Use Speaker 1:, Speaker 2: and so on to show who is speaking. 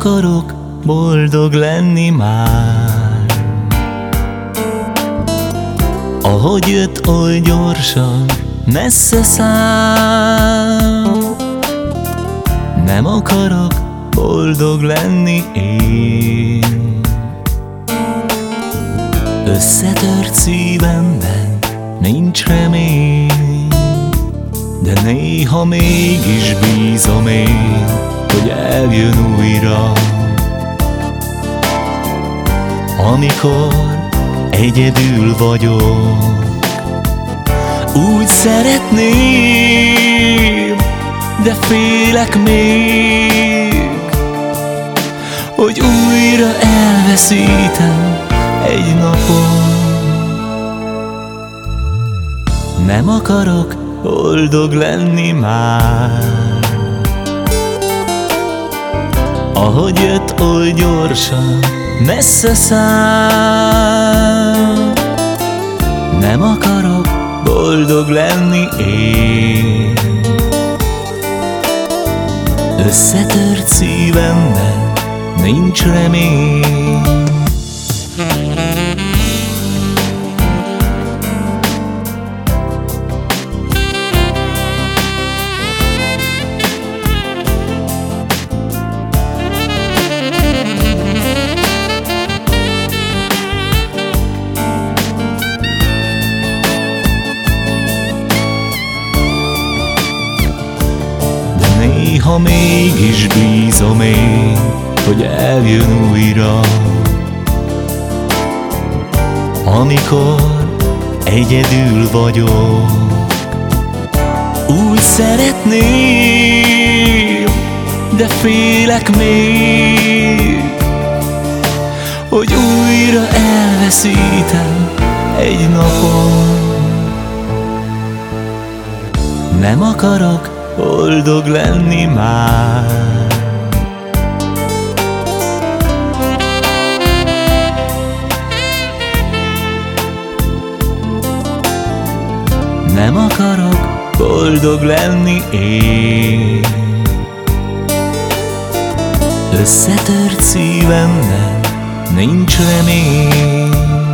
Speaker 1: Akarok boldog lenni már. Ahogy jött oly gyorsan, messze száll. Nem akarok boldog lenni én. Összetört szívemben nincs remény De néha mégis bízom én hogy eljön újra. Amikor egyedül vagyok Úgy szeretném, de félek még Hogy újra elveszítem egy napon Nem akarok boldog lenni már ahogy jött oly gyorsan, messze száll. Nem akarok boldog lenni én. Összetört szívemben nincs remény Néha mégis bízom én, hogy eljön újra. Amikor egyedül vagyok Úgy szeretném, de félek még Hogy újra elveszítem egy napon. Nem akarok boldog lenni már. Nem akarok boldog lenni én. Összetört szívemben nincs remény